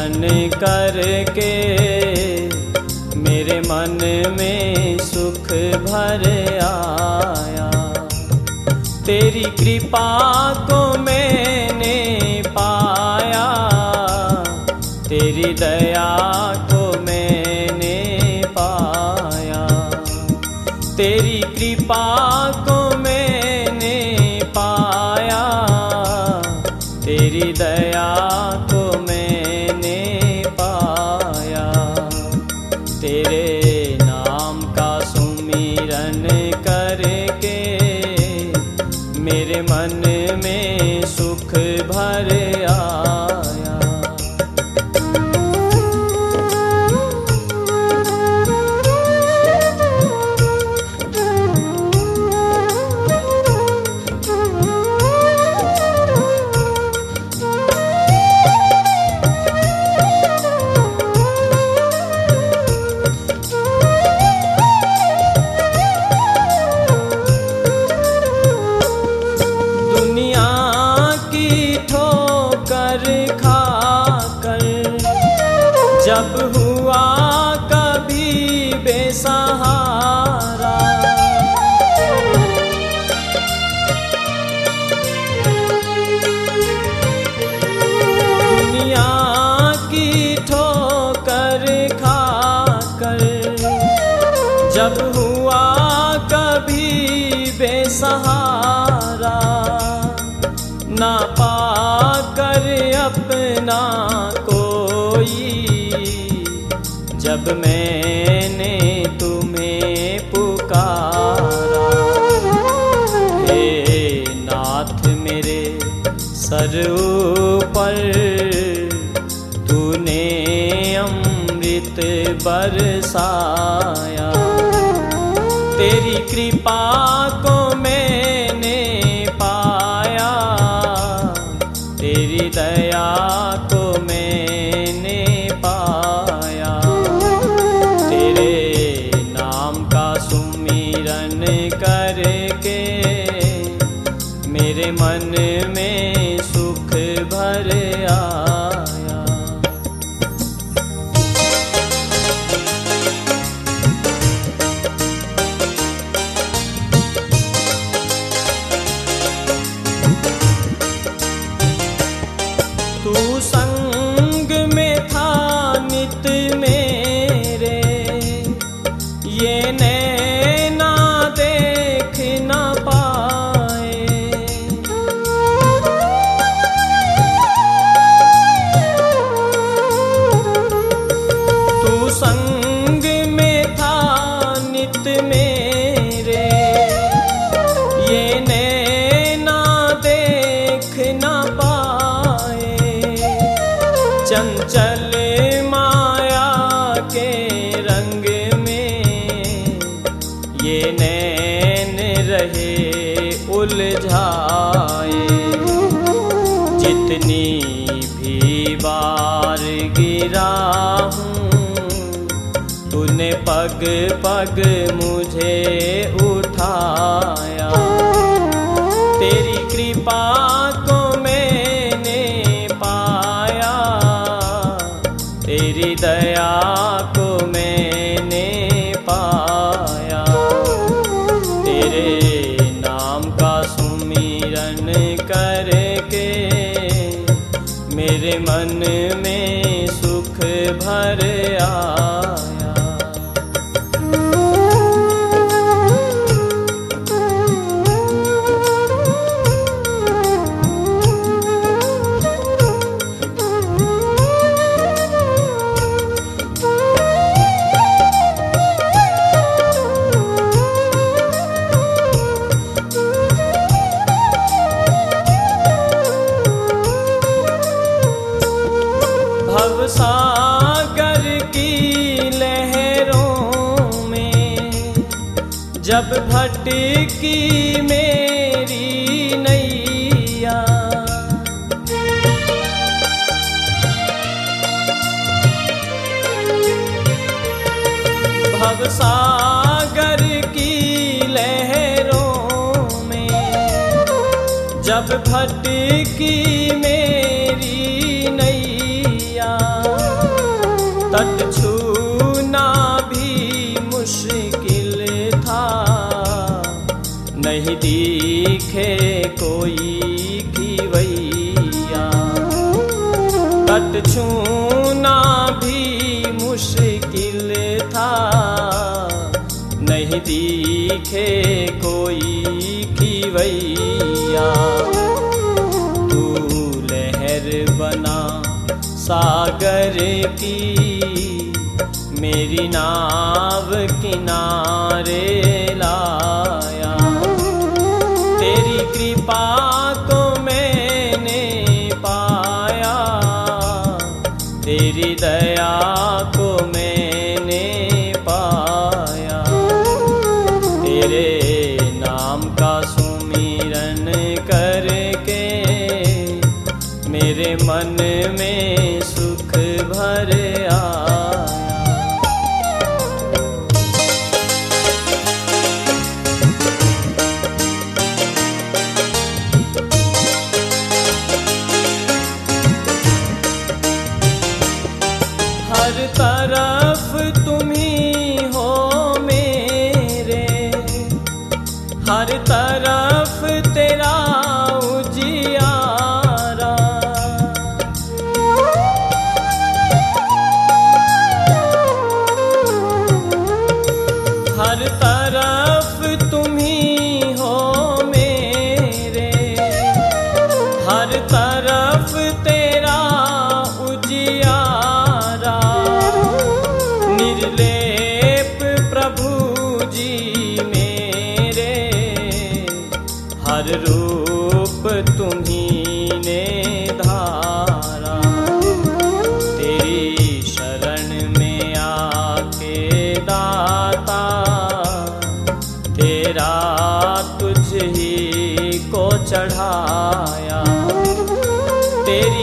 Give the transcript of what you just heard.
सुमिरन करके मेरे मन में सुख भर आया। तेरी कृपा को मैंने पाया, तेरी दया को मैंने पाया। तेरी कृपा जब हुआ कभी बेसहारा। दुनिया की ठोकर खाकर जब हुआ कभी बेसहारा, ना पाकर अपना कोई जब मैंने तुम्हें पुकारा, हे नाथ मेरे सर पर तूने अमृत बरसाया। तेरी कृपा को रहे उलझाए। जितनी भी बार गिरा तूने पग पग मुझे उठाया। तेरी कृपा जब भटकी मेरी नैया। भवसागर की लहरों में जब भटकी मेरी नहीं दिखे कोई की वैया। तट छूना भी मुश्किल था। नहीं दिखे कोई की वैया। तू लहर बना सागर की, मेरी नाव किनारे लाया कृपा मैंने पाया। तेरी दया को मैंने पाया। तेरे हर तरफ़ तेरा उजियारा। हर तरफ़ तुम ही हो। चढ़ाया। तेरी